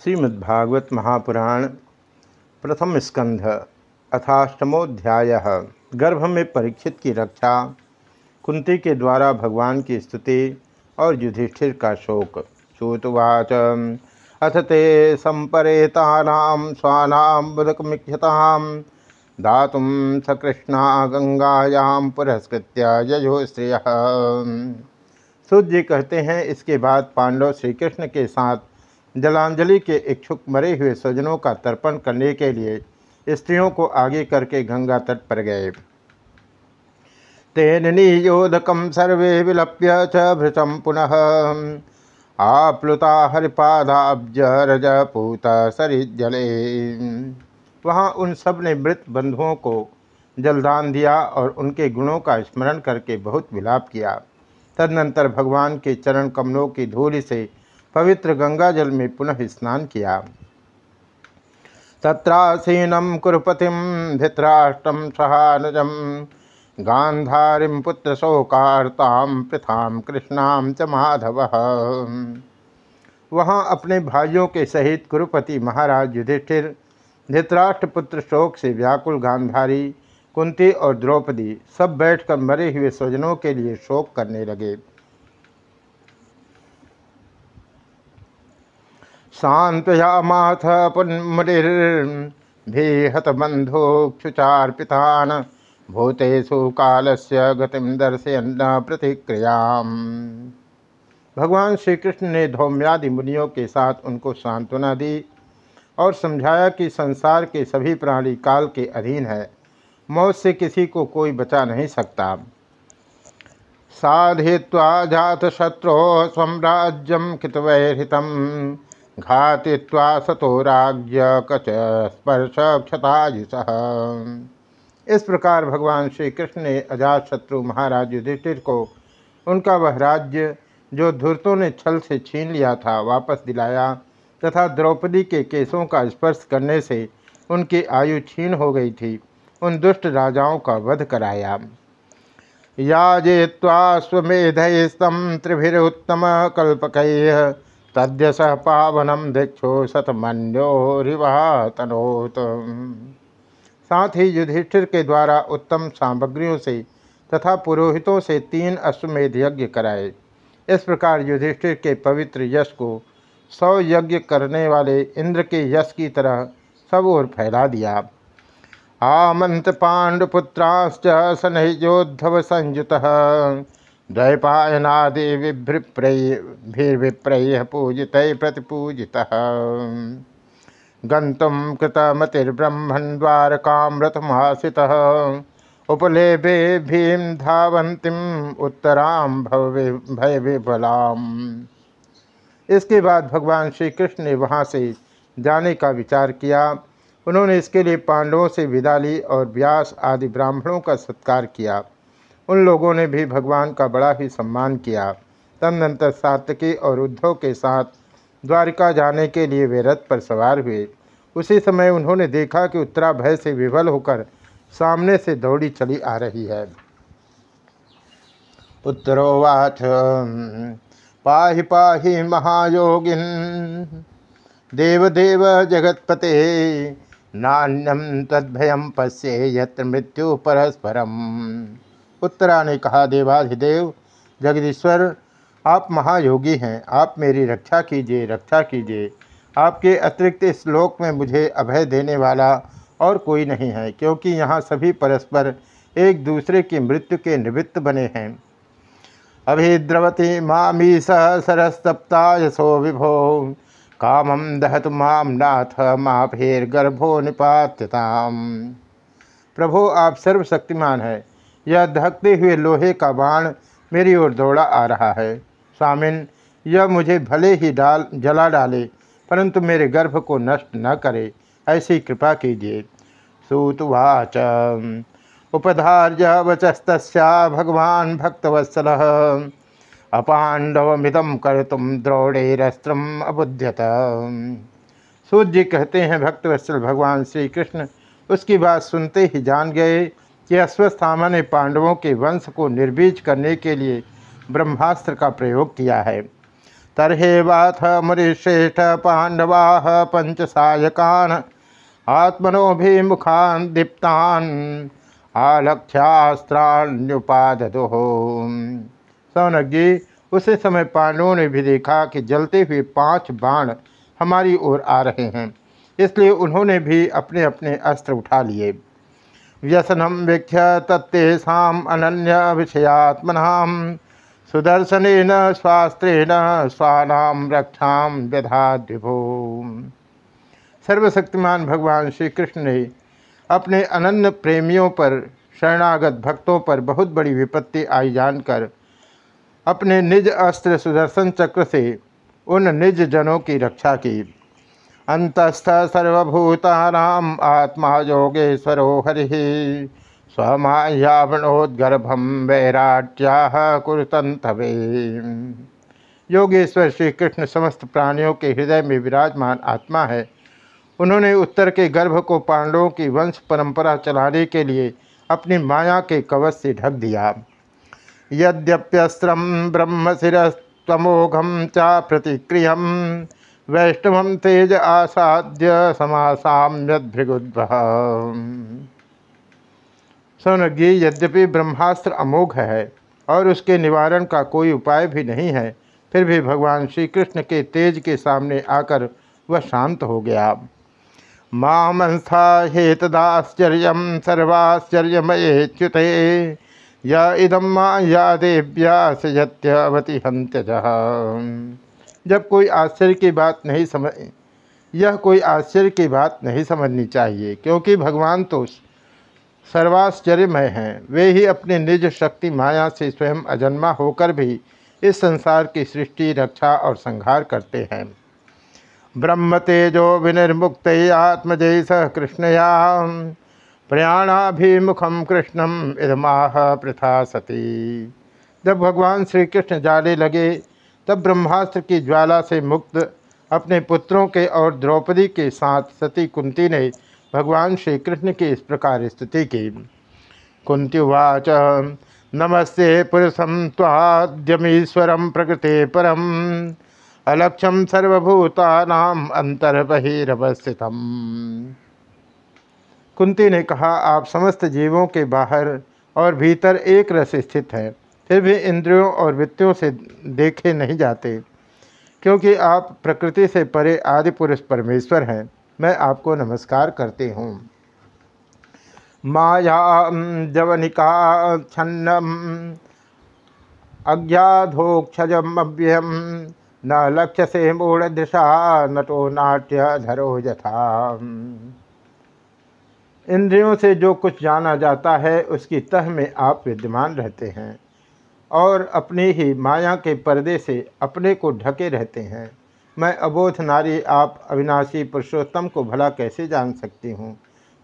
श्रीमद्भागवत महापुराण प्रथम स्कंध अथाष्टमोध्याय। गर्भ में परीक्षित की रक्षा, कुंती के द्वारा भगवान की स्तुति और युधिष्ठिर का शोक। श्रुतवाच अथ ते संपरेतानां स्वानां बुदकमिक्षतां दातुं सकृष्णा गंगायां पुरस्कृत्य ययो श्रेय। सूर्य कहते हैं, इसके बाद पांडव श्री कृष्ण के साथ जलांजलि के इच्छुक मरे हुए स्वजनों का तर्पण करने के लिए स्त्रियों को आगे करके गंगा तट पर गए। तेन नियोधकम सर्वे विलप्य च भृतम पुनः। आप्लुता हरिपादाब्ज रज पूत सरिजले वहाँ उन सबने मृत बंधुओं को जलदान दिया और उनके गुणों का स्मरण करके बहुत विलाप किया। तदनंतर भगवान के चरण कमलों की धूलि से पवित्र गंगा जल में पुनः स्नान किया। तत्रासीनम कुरुपतिम धित्राष्टम सहानुजम गांधारीम पुत्र शोकार्ताम पृथाम कृष्णाम च माधव। वहाँ अपने भाइयों के सहित कुरुपति महाराज युधिष्ठिर धृतराष्ट्र पुत्र शोक से व्याकुल गांधारी कुंती और द्रौपदी सब बैठकर मरे हुए स्वजनों के लिए शोक करने लगे। शांतयामाथ पुन्मुनिर्भिहतबन्धोक्षुचार्पितान् भूतेषु कालस्य गतिम दर्शयन्न प्रतिक्रिया भगवान श्री कृष्ण ने धौम्यादि मुनियों के साथ उनको सांत्वना दी और समझाया कि संसार के सभी प्राणी काल के अधीन है। मौत से किसी को कोई बचा नहीं सकता। साधित्वा जात शत्रु स्वराज्यम कृतवैरितम घातित्वा सतो राज्य कच स्पर्श क्षतायुष इस प्रकार भगवान श्री कृष्ण ने अजात शत्रु महाराज युधिष्ठिर को उनका वह राज्य, जो धूर्तों ने छल से छीन लिया था, वापस दिलाया तथा द्रौपदी के केसों का स्पर्श करने से उनकी आयु छीन हो गई थी, उन दुष्ट राजाओं का वध कराया। याजेत्वा स्वमेधस्तम त्रिभिरुत्तम कल्पक तद्यस पावनम दीक्षो शतमन्योरिवातनोत साथ ही युधिष्ठिर के द्वारा उत्तम सामग्रियों से तथा पुरोहितों से तीन अश्वमेध यज्ञ कराए। इस प्रकार युधिष्ठिर के पवित्र यश को सौ यज्ञ करने वाले इंद्र के यश की तरह सब ओर फैला दिया। आमंत पांडुपुत्राश्च सनहिजोद्धव संयुत द्वैपायनादि विभ्रिप्रय पूजित प्रतिपूजिता। गंतुम कृतमतिर्ब्रह्मण द्वारकामृतमासितः उपलेभे भीम धावंतिम उत्तराम भय विफलाम इसके बाद भगवान श्री कृष्ण ने वहाँ से जाने का विचार किया। उन्होंने इसके लिए पांडवों से विदा ली और व्यास आदि ब्राह्मणों का सत्कार किया। उन लोगों ने भी भगवान का बड़ा ही सम्मान किया। तदनंतर सातकी और उद्धव के साथ द्वारिका जाने के लिए वे रथ पर सवार हुए। उसी समय उन्होंने देखा कि उत्तरा भय से विवल होकर सामने से दौड़ी चली आ रही है। उत्तरोवाच पाहि पाहि महायोगिन, देवदेव जगतपते नान्यम तद्भयम पश्ये यत्र मृत्यु परस्परम उत्तरा ने कहा, देवाधिदेव, जगदीश्वर, आप महायोगी हैं। आप मेरी रक्षा कीजिए रक्षा कीजिए। आपके अतिरिक्त इस श्लोक में मुझे अभय देने वाला और कोई नहीं है, क्योंकि यहाँ सभी परस्पर एक दूसरे की मृत्यु के निवृत्त बने हैं। अभिद्रवती मामी सह सरस्तप्ता यशो विभो। कामम दहत माम नाथ गर्भो निपात्यताम। प्रभो, आप सर्वशक्तिमान है। यह धकते हुए लोहे का बाण मेरी ओर दौड़ा आ रहा है। स्वामिन, यह मुझे भले ही डाल, जला डाले, परंतु मेरे गर्भ को नष्ट न करे, ऐसी कृपा कीजिए। सुतवाच उपधार्य वचस्त भगवान भक्तवत्सल। अपांडवमिदम कर तुम द्रौड़ेरस्त्रम अबुध्यत। सूर्य जी कहते हैं, भक्तवत्सल भगवान श्री कृष्ण उसकी बात सुनते ही जान गए कि अश्वस्थामा ने पांडवों के वंश को निर्बीज करने के लिए ब्रह्मास्त्र का प्रयोग किया है। तर्हेवाथ मुनिश्रेष्ठ पांडवा पंच सायकान आत्मनोभिमुखान दीप्तान आलक्ष्यास्त्राण्युपादो सौनक जी उसी समय पांडवों ने भी देखा कि जलते हुए पाँच बाण हमारी ओर आ रहे हैं, इसलिए उन्होंने भी अपने अपने अस्त्र उठा लिए। व्यसनम वीक्ष्य तत्तेषा अनन्य विषयात्मना सुदर्शन स्वास्त्रेण स्वानाम रक्षा व्यधाद्विभो। सर्वशक्तिमान भगवान श्री कृष्ण ने अपने अनन्य प्रेमियों पर, शरणागत भक्तों पर बहुत बड़ी विपत्ति आई जानकर, अपने निज अस्त्र सुदर्शन चक्र से उन निज जनों की रक्षा की। अंतस्थ सर्वभूतानाम आत्मा योगेश्वरो हरि स्वमायावणोद्गर्भम वैराट्या कुरुतंतवे। योगेश्वर श्री कृष्ण समस्त प्राणियों के हृदय में विराजमान आत्मा है। उन्होंने उत्तर के गर्भ को पांडवों की वंश परंपरा चलाने के लिए अपनी माया के कवच से ढक दिया। यद्यप्यस्त्र ब्रह्मशिरस्तमोघम चा प्रतिक्रिय वैष्णव तेज आसाद्य समासाम्यद्भृगुद्भ सोनक जी यद्यपि ब्रह्मास्त्र अमोघ है और उसके निवारण का कोई उपाय भी नहीं है, फिर भी भगवान श्री कृष्ण के तेज के सामने आकर वह शांत हो गया। मामंस्था हेतदाश्चर्य सर्वाश्चर्यमयेच्युत या इदम या देव्या सत्यवती हंत्यज जब कोई आश्चर्य की बात नहीं समझ, यह कोई आश्चर्य की बात नहीं समझनी चाहिए, क्योंकि भगवान तो सर्वाश्चर्यमय हैं। वे ही अपने निज शक्ति माया से स्वयं अजन्मा होकर भी इस संसार की सृष्टि, रक्षा और संहार करते हैं। ब्रह्म तेजो विनिर्मुक्त आत्मजय स कृष्णया प्रयाणाभिमुखम कृष्णम इधमाह प्रथा सती। जब भगवान श्री कृष्ण जाने लगे तब ब्रह्मास्त्र की ज्वाला से मुक्त अपने पुत्रों के और द्रौपदी के साथ सती कुंती ने भगवान श्री कृष्ण की इस प्रकार स्तुति की। कुंतीवाच नमस्ते पुरुषम ताद्यमीश्वरम प्रकृति परम। अलक्षम सर्वभूतानाम अंतर्बहिर्वस्थितम। कुंती ने कहा, आप समस्त जीवों के बाहर और भीतर एक रस स्थित हैं। फिर भी इंद्रियों और वृत्तियों से देखे नहीं जाते, क्योंकि आप प्रकृति से परे आदि पुरुष परमेश्वर हैं। मैं आपको नमस्कार करती हूँ। माया जवनिका छन्नम, अज्ञाधोक्षजम अव्ययम, न लक्ष्य से मूढ़ दिशा नटो नाट्य धरो यथा। इंद्रियों से जो कुछ जाना जाता है, उसकी तह में आप विद्यमान रहते हैं। और अपनी ही माया के पर्दे से अपने को ढके रहते हैं। मैं अबोध नारी आप अविनाशी पुरुषोत्तम को भला कैसे जान सकती हूँ?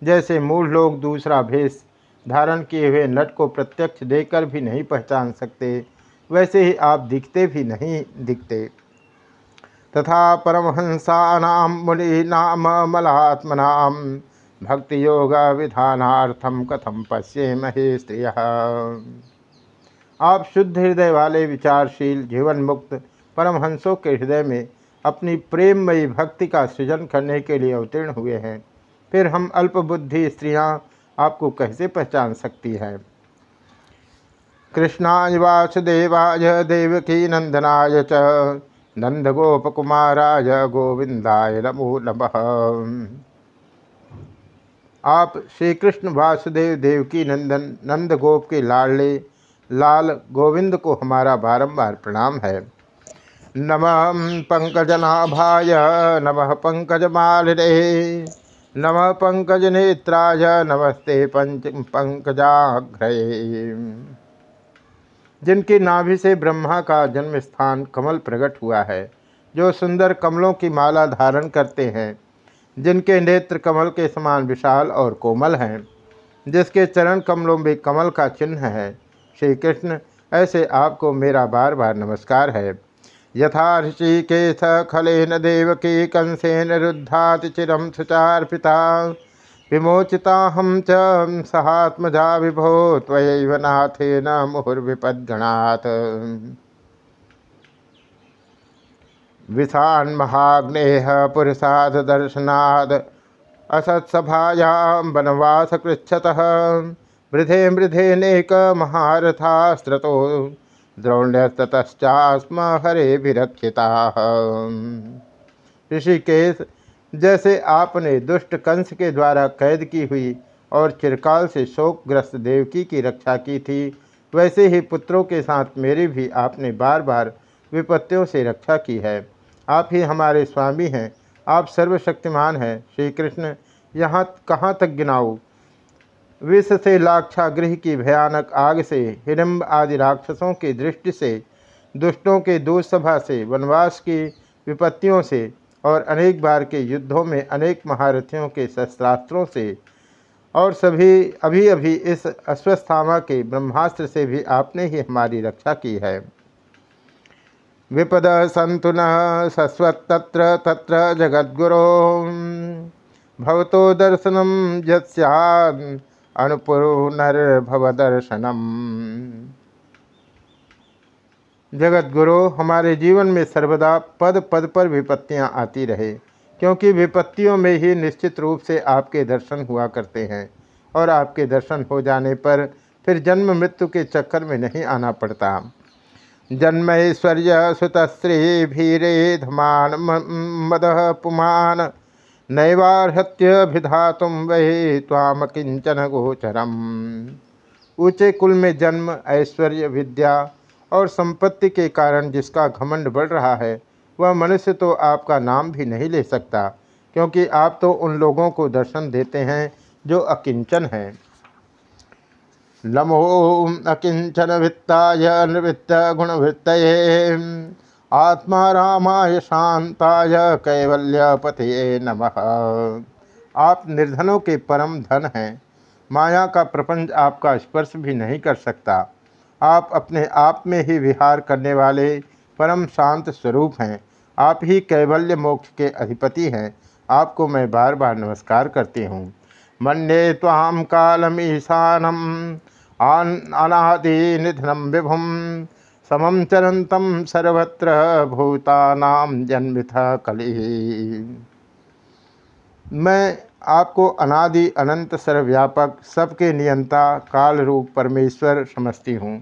जैसे मूल लोग दूसरा भेष धारण किए हुए नट को प्रत्यक्ष देकर भी नहीं पहचान सकते, वैसे ही आप दिखते भी नहीं दिखते। तथा परमहंसा नाम मलात्मनाम भक्ति योग विधानार्थम कथम पश्ये महे आप शुद्ध हृदय वाले विचारशील जीवन मुक्त परमहंसों के हृदय में अपनी प्रेममयी भक्ति का सृजन करने के लिए अवतीर्ण हुए हैं। फिर हम अल्पबुद्धि स्त्रियाँ आपको कैसे पहचान सकती हैं? कृष्णाय वासुदेवाय देवकी नंदनाय च नंद नंदगोपकुमाराय गोविंदाय नमो नमः। आप श्री कृष्ण वासुदेव देवकी नंदन नंद गोप के लाडले लाल गोविंद को हमारा बारंबार प्रणाम है। नम पंकजनाभाय, नम पंकजमालिने, नम पंकज नेत्राय नमस्ते पंच पंकजाघ्र जिनकी नाभि से ब्रह्मा का जन्म स्थान कमल प्रकट हुआ है, जो सुंदर कमलों की माला धारण करते हैं, जिनके नेत्र कमल के समान विशाल और कोमल हैं, जिसके चरण कमलों में कमल का चिन्ह है। श्री कृष्ण ऐसे आपको मेरा बार बार नमस्कार है। यथा ऋषिकेश खलेन देवकी कंसेन रुद्धाति चिरम सुचार्पिता विमोचिता हम च सहात्मजा विभो त्वयैव नाथेन मुहुर्विपद्गणात्। विषान महाग्नेह पुरुषाद दर्शनाद असत्सभायां वनवास कृच्छत मृधे मृधे नेक महारथास्त्रतो द्रोण्यस्ततश्चास्म हरे विरक्षिता। ऋषिकेश, जैसे आपने दुष्ट कंस के द्वारा कैद की हुई और चिरकाल से शोकग्रस्त देवकी की रक्षा की थी, वैसे ही पुत्रों के साथ मेरी भी आपने बार बार विपत्तियों से रक्षा की है। आप ही हमारे स्वामी हैं, आप सर्वशक्तिमान हैं। श्री कृष्ण यहाँ कहाँ तक गिनाऊँ? विष से लाक्षागृह की भयानक आग से हिडम्ब आदि राक्षसों की दृष्टि से, दुष्टों के दुस्सभा से, वनवास की विपत्तियों से, और अनेक बार के युद्धों में अनेक महारथियों के शस्त्रास्त्रों से, और सभी अभी अभी इस अश्वस्थामा के ब्रह्मास्त्र से भी आपने ही हमारी रक्षा की है। विपद संतु न सस्वत्त्र तत्र जगद्गुरो। भवतो दर्शनम यद दर्शनम जगत गुरु हमारे जीवन में सर्वदा पद पद पर विपत्तियाँ आती रहे, क्योंकि विपत्तियों में ही निश्चित रूप से आपके दर्शन हुआ करते हैं, और आपके दर्शन हो जाने पर फिर जन्म मृत्यु के चक्कर में नहीं आना पड़ता। जन्म जन्मैश्वर्य सुतस्त्री भीरे धमान मद पुमान नैवार्हत्यभिधातुम वही ताम किंचन गोचरम। ऊँचे कुल में जन्म, ऐश्वर्य, विद्या और संपत्ति के कारण जिसका घमंड बढ़ रहा है, वह मनुष्य तो आपका नाम भी नहीं ले सकता, क्योंकि आप तो उन लोगों को दर्शन देते हैं जो अकिंचन हैं। नमो अकिंचन वित्ताय निवृत्त गुणवृत्त आत्मा रामाय शांताय कैवल्य पथे नमः। आप निर्धनों के परम धन हैं। माया का प्रपंच आपका स्पर्श भी नहीं कर सकता। आप अपने आप में ही विहार करने वाले परम शांत स्वरूप हैं। आप ही कैवल्य मोक्ष के अधिपति हैं। आपको मैं बार बार नमस्कार करती हूँ। मन्ये ताम कालमीशानम। आन अनादि निधनम विभुम। समम चरंतम सर्वत्र भूतानाम जन्मिथ कलि। मैं आपको अनादि अनंत सर्वव्यापक सबके नियंता काल रूप परमेश्वर समझती हूँ।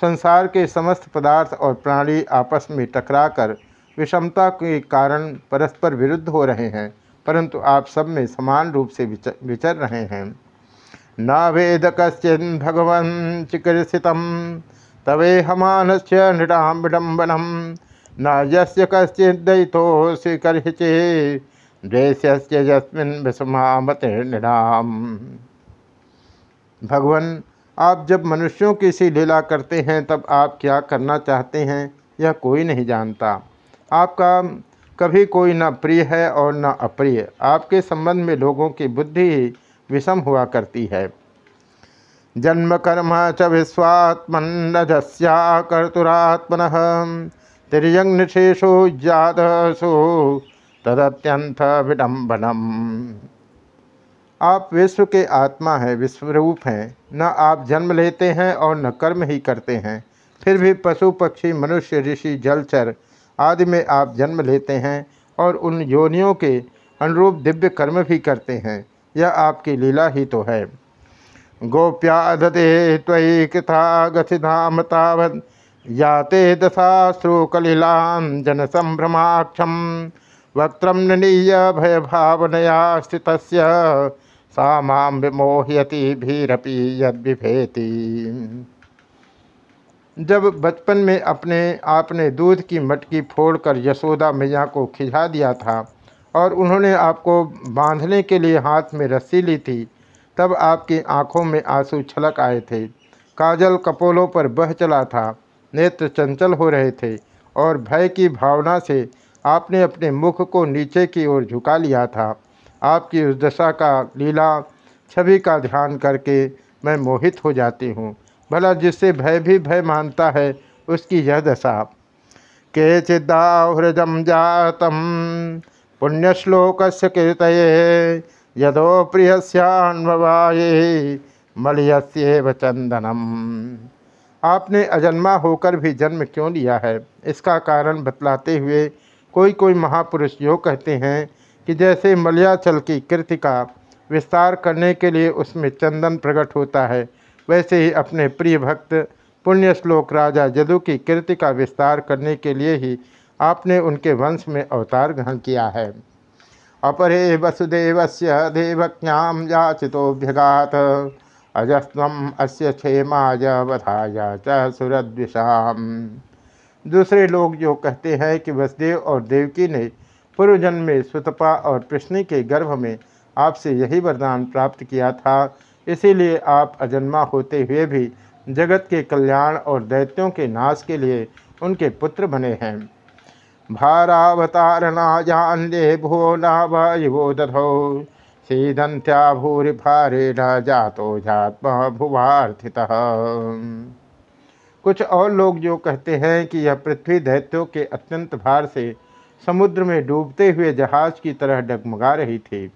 संसार के समस्त पदार्थ और प्राणी आपस में टकराकर विषमता के कारण परस्पर विरुद्ध हो रहे हैं परंतु आप सब में समान रूप से विचर, रहे हैं। न वेद कश्चिन भगवन चिकित्सितम। तवे हमान से नृणाम विडम्बनम न यस्य कश्चिदयितोऽसि कर्हिचे द्वेष्य यस्मिन् विषमामते भगवान, आप जब मनुष्यों की सी लीला करते हैं, तब आप क्या करना चाहते हैं? यह कोई नहीं जानता। आपका कभी कोई न प्रिय है और न अप्रिय। आपके संबंध में लोगों की बुद्धि विषम हुआ करती है। जन्म कर्म च विश्वात्मन्नजस्या कर्तुरात्मन। तिरयंग निशेषो जादसो तदत्यंत विडम्बनम आप विश्व के आत्मा हैं, विश्वरूप हैं। न आप जन्म लेते हैं और न कर्म ही करते हैं। फिर भी पशु, पक्षी, मनुष्य, ऋषि जलचर आदि में आप जन्म लेते हैं और उन योनियों के अनुरूप दिव्य कर्म भी करते हैं। यह आपकी लीला ही तो है। गोप्याधते त्वयि कृथा गथिधाम तावत् याते दशाश्रुकलिलां जनसम्भ्रमाक्षं वक्त्रं निनीय भयभावनया स्थितस्य, सा माँ विमोहयति भीरपि यद्विभेति। जब बचपन में अपने आपने दूध की मटकी फोड़कर यशोदा मैया को खिझा दिया था और उन्होंने आपको बांधने के लिए हाथ में रस्सी ली थी तब आपकी आँखों में आँसू छलक आए थे। काजल कपोलों पर बह चला था। नेत्र चंचल हो रहे थे और भय की भावना से आपने अपने मुख को नीचे की ओर झुका लिया था। आपकी उस दशा का लीला, छवि का ध्यान करके मैं मोहित हो जाती हूँ। भला जिससे भय भी भय मानता है, उसकी यह दशा। के चिदाहृजम जातम पुण्यश्लोक कीर्त यदो प्रियस्यान्ववाये मलयस्येव चंदनम। आपने अजन्मा होकर भी जन्म क्यों लिया है? इसका कारण बतलाते हुए कोई कोई महापुरुष यो कहते हैं कि जैसे मलयाचल की कृति का विस्तार करने के लिए उसमें चंदन प्रकट होता है, वैसे ही अपने प्रिय भक्त पुण्य श्लोक राजा जदु की कृति का विस्तार करने के लिए ही आपने उनके वंश में अवतार ग्रहण किया है। अपरे वसुदेव से देवज्ञाम याचितोभ्यगात अजस्व अस्य क्षेमाय च दूसरे लोग जो कहते हैं कि वसुदेव और देवकी ने पूर्व जन्म में सुतपा और प्रश्नि के गर्भ में आपसे यही वरदान प्राप्त किया था। इसीलिए आप अजन्मा होते हुए भी जगत के कल्याण और दैत्यों के नाश के लिए उनके पुत्र बने हैं। भारावतारणाजान्ये भो नावो दधो सीदंत्या भूरि भारे न जातो जात्म भुवार्थित कुछ और लोग जो कहते हैं कि यह पृथ्वी दैत्यों के अत्यंत भार से समुद्र में डूबते हुए जहाज़ की तरह डगमगा रही थी,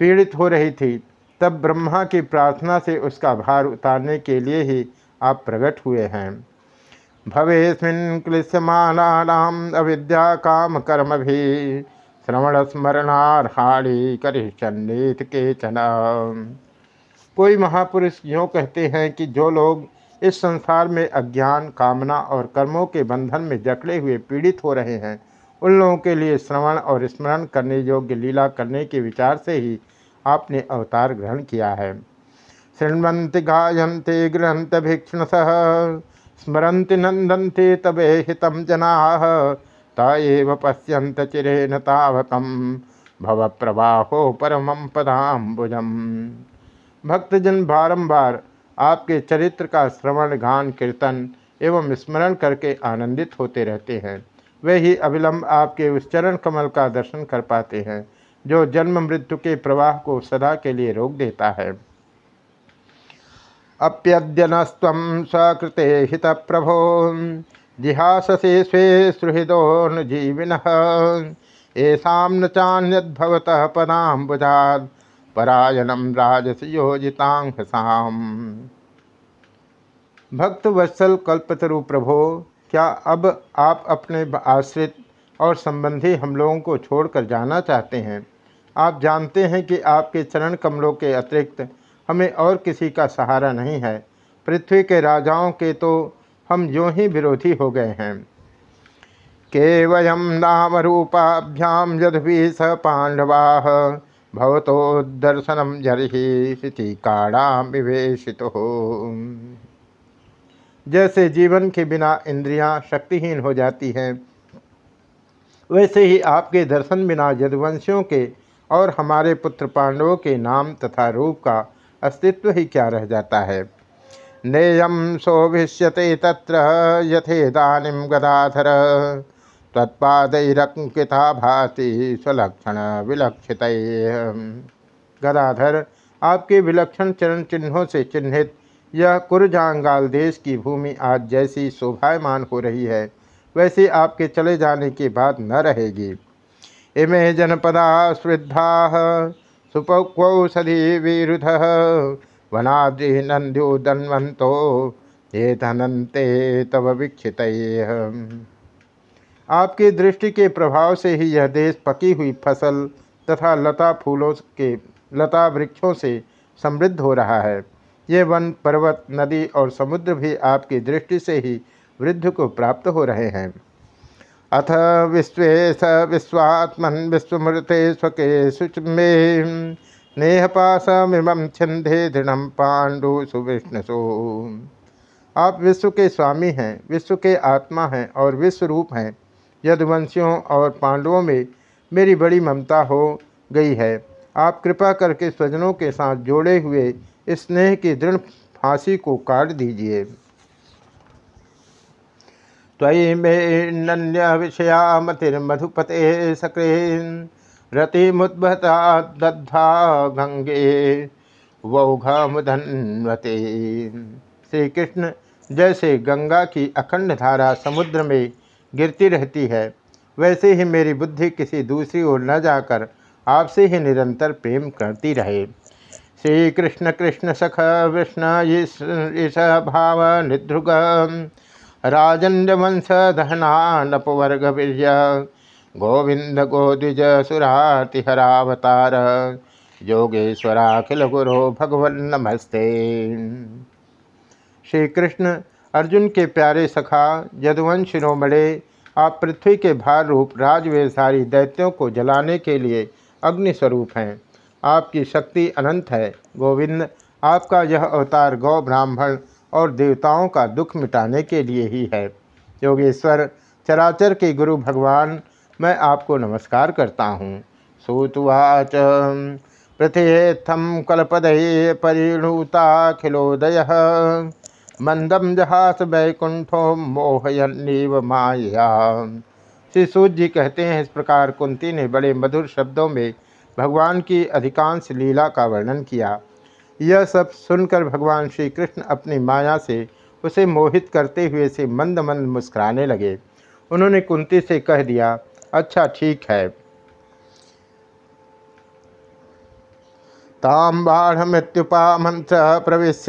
पीड़ित हो रही थी, तब ब्रह्मा की प्रार्थना से उसका भार उतारने के लिए ही आप प्रकट हुए हैं। भवेस्मिन क्लिश्यमानाम अविद्या काम कर्म भी श्रवण स्मरणार्हाणी करिष्यन्नीत के चना कोई महापुरुष यूँ कहते हैं कि जो लोग इस संसार में अज्ञान, कामना और कर्मों के बंधन में जकड़े हुए पीड़ित हो रहे हैं, उन लोगों के लिए श्रवण और स्मरण करने योग्य लीला करने के विचार से ही आपने अवतार ग्रहण किया है। शृण्वंति गायन्ते गृहंत भिक्षुण सह स्मरन्ति नंदन्ते तबे हितम जना पश्यंत चिरेन तावकम भव प्रवाहो परम पदाम्बुजम। भक्तजन, बारंबार, आपके चरित्र का श्रवण, गान, कीर्तन एवं स्मरण करके आनंदित होते रहते हैं। वे ही अविलंब आपके उस चरण कमल का दर्शन कर पाते हैं, जो जन्म मृत्यु के प्रवाह को सदा के लिए रोक देता है। अप्यद्यनस्व सकृते हित प्रभो जिहाससे स्वे सुहृदोन जीविन। ऐसा न चान्यद्भवत पदाबुजाद परायणम राजस भक्त वत्सल कल्पतरु प्रभो, क्या अब आप अपने आश्रित और संबंधी हम लोगों को छोड़कर जाना चाहते हैं? आप जानते हैं कि आपके चरण कमलों के अतिरिक्त हमें और किसी का सहारा नहीं है। पृथ्वी के राजाओं के तो हम यूँ ही विरोधी हो गए हैं। के वयम नाम रूपाभ्याम यदि स पांडवा भवतो दर्शनम जरही काड़ा विवेशित। हो जैसे जीवन के बिना इंद्रियाँ शक्तिहीन हो जाती हैं, वैसे ही आपके दर्शन बिना यदुवंशियों के और हमारे पुत्र पांडवों के नाम तथा रूप का अस्तित्व ही क्या रह जाता है? नेयम शोभिष्यते तत्र यथेदानीम गदाधर। तत्पादैरंकिता भाति स्वलक्षण विलक्षित गदाधर, आपके विलक्षण चरण चिन्हों से चिन्हित यह कुरजांगाल देश की भूमि आज जैसी शोभायमान हो रही है, वैसे आपके चले जाने के बाद न रहेगी। इमे जनपदा श्रद्धा सुपौषधि विरुध वनाद्रि नंद्यो दन्वंतो ये धनंते तब वीक्षित। आपकी दृष्टि के प्रभाव से ही यह देश पकी हुई फ़सल तथा लता फूलों के, लता वृक्षों से समृद्ध हो रहा है। ये वन, पर्वत, नदी और समुद्र भी आपकी दृष्टि से ही वृद्ध को प्राप्त हो रहे हैं। अथ विश्व स विश्वात्मन विश्वमृते स्वके शुच में नेहपासमिम छिंदे दृढ़ पांडु सुविष्णुसु। आप विश्व के स्वामी हैं, विश्व के आत्मा हैं और विश्व रूप हैं। यदुवंशियों और पांडवों में मेरी बड़ी ममता हो गई है। आप कृपा करके स्वजनों के साथ जोड़े हुए स्नेह की दृढ़ फांसी को काट दीजिए। त्वयि मे नन्य विषया मतिर्मधुपते सक्रे रतिमुद्भता दद्धा गंगे वौघमुधन्वते श्री कृष्ण जैसे गंगा की अखंड धारा समुद्र में गिरती रहती है, वैसे ही मेरी बुद्धि किसी दूसरी ओर न जाकर आपसे ही निरंतर प्रेम करती रहे। श्री कृष्ण कृष्ण सख, विष्ण, ईश भाव निधृग राजन्यवंश दहना नपवर्ग वीर्य गोविंद गोद्विज सुरातिहरावतार योगेश्वराखिल गुरो भगवन नमस्ते श्री कृष्ण अर्जुन के प्यारे सखा, यदुवंश शिरोमणे आप पृथ्वी के भार रूप राजवेशारी दैत्यों को जलाने के लिए अग्नि स्वरूप हैं। आपकी शक्ति अनंत है। गोविंद, आपका यह अवतार गौ ब्राह्मण और देवताओं का दुख मिटाने के लिए ही है। योगेश्वर, चराचर के गुरु भगवान, मैं आपको नमस्कार करता हूँ। सूतवाच पृथ्थम कलपद परिणुताखिलोदय मंदम जहास वैकुंठो मोहयन्नीव माया श्री सूत जी कहते हैं, इस प्रकार कुंती ने बड़े मधुर शब्दों में भगवान की अधिकांश लीला का वर्णन किया। यह सब सुनकर भगवान श्री कृष्ण अपनी माया से उसे मोहित करते हुए से मंद मंद मुस्कुराने लगे। उन्होंने कुंती से कह दिया अच्छा ठीक है। ताम बाढ़ मृत्युपामंत्र प्रवेश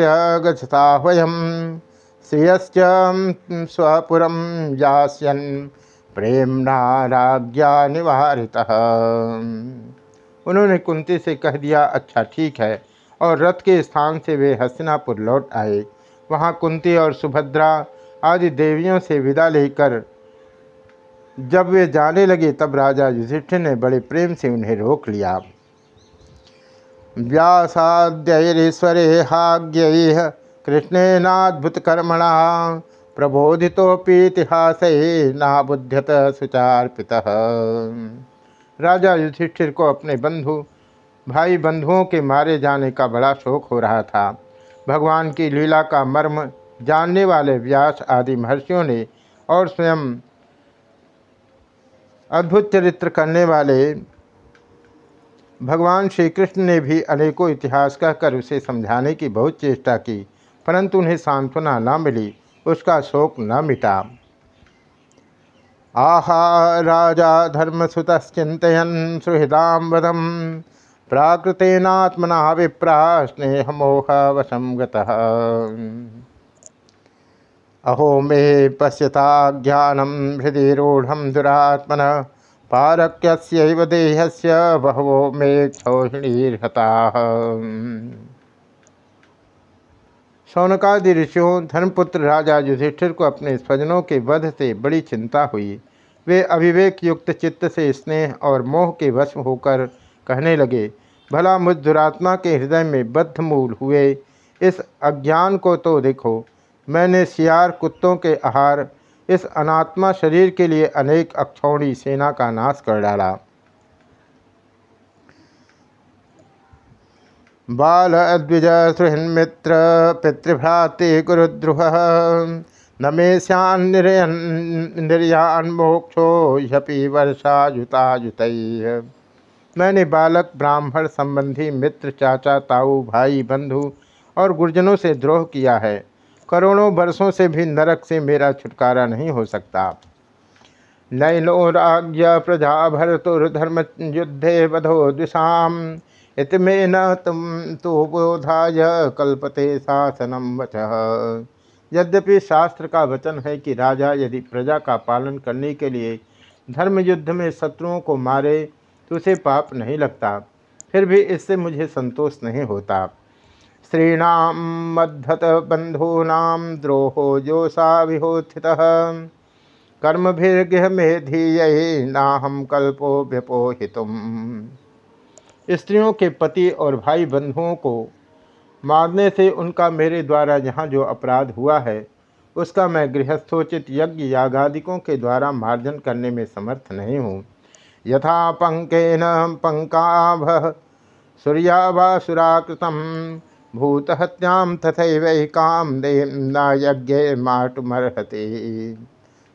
गच्छता वयम, श्रेयश्च स्वपुरम यास्यन प्रेमना राज्ञा निवारिता। उन्होंने कुंती से कह दिया अच्छा ठीक है। और रथ के स्थान से वे हस्तिनापुर लौट आए। वहाँ कुंती और सुभद्रा आदि देवियों से विदा लेकर जब वे जाने लगे तब राजा युधिष्ठिर ने बड़े प्रेम से उन्हें रोक लिया। कृष्णेनाद्भुत कर्मणा प्रबोधितोपीतिहास ना बुध्यत सुचार्पित। राजा युधिष्ठिर को अपने बंधु भाई बंधुओं के मारे जाने का बड़ा शोक हो रहा था। भगवान की लीला का मर्म जानने वाले व्यास आदि महर्षियों ने और स्वयं अद्भुत चरित्र करने वाले भगवान श्री कृष्ण ने भी अनेकों इतिहास कहकर उसे समझाने की बहुत चेष्टा की, परंतु उन्हें सांत्वना न मिली, उसका शोक न मिटा। आहा, राजा धर्मसुतश्चिंतन सुहृदाम्बदम प्राकृतेनात्मना विप्रा स्नेहमोहवशं गतः। अहो मे पश्यता ज्ञानम हृदय रूढ़ दुरात्मन, पारक्यस्यैव देहस्य, बहवो मे क्षौहिणीर्हता। शौनकादि ऋषियों, धर्मपुत्र राजा युधिष्ठिर को अपने स्वजनों के वध से बड़ी चिंता हुई। वे अविवेक युक्त चित्त से स्नेह और मोह के वश होकर कहने लगे भला मुझ दुरात्मा के हृदय में बद्ध मूल हुए। इस अज्ञान को तो देखो। मैंने सियार कुत्तों के आहार, इस अनात्मा शरीर के लिए अनेक अक्षौणी सेना का नाश कर डाला। बाल अद्विज सुहृन्मित्र पितृभ्राति गुरुद्रुह, न मे स्यान निर्यान मोक्षो ह्यपि वर्षायुतायुत। मैंने बालक, ब्राह्मण संबंधी, मित्र, चाचा, ताऊ, भाई, बंधु और गुरजनों से द्रोह किया है। करोड़ों वर्षों से भी नरक से मेरा छुटकारा नहीं हो सकता। नैनो राज्य प्रजा भरतुर्धर्म युद्धे, वधो, दिशाम, इतमे न तुम तो बोधाय, कल्पते शासनम वच। यद्यपि शास्त्र का वचन है कि राजा यदि प्रजा का पालन करने के लिए धर्म युद्ध में शत्रुओं को मारे तो उसे पाप नहीं लगता, फिर भी इससे मुझे संतोष नहीं होता। स्त्रीणाम मद्धत बंधूनाम द्रोहो जोसा विहोत्थित। कर्मभिर्गृह में धीय ना हम कल्पो व्यपोहितुम। स्त्रियों के पति और भाई बंधुओं को मारने से उनका मेरे द्वारा यहाँ जो अपराध हुआ है, उसका मैं गृहस्थोचित यज्ञ यागादिकों के द्वारा मार्जन करने में समर्थ नहीं हूँ। यथा पंकेन पंकाभ सूर्यावासुराकृतम भूतहत्याम तथैवैकाम देना यज्ञ माटुमर्हते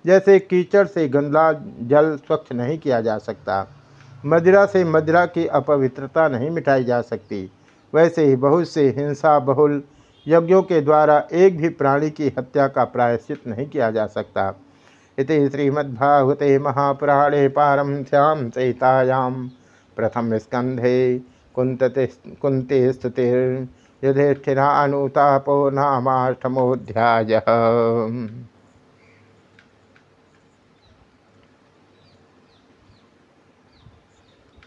जैसे कीचड़ से गंदा जल स्वच्छ नहीं किया जा सकता, मदिरा से मदिरा की अपवित्रता नहीं मिटाई जा सकती, वैसे ही बहुत से हिंसा बहुल यज्ञों के द्वारा एक भी प्राणी की हत्या का प्रायश्चित नहीं किया जा सकता। इति श्रीमद्भागवते महापुराणे पारमश्याम सहितायां प्रथम स्कंधे कुंतते कुंते स्तुतिर्युधिष्ठिरानुतापो नामाष्टमोऽध्यायः।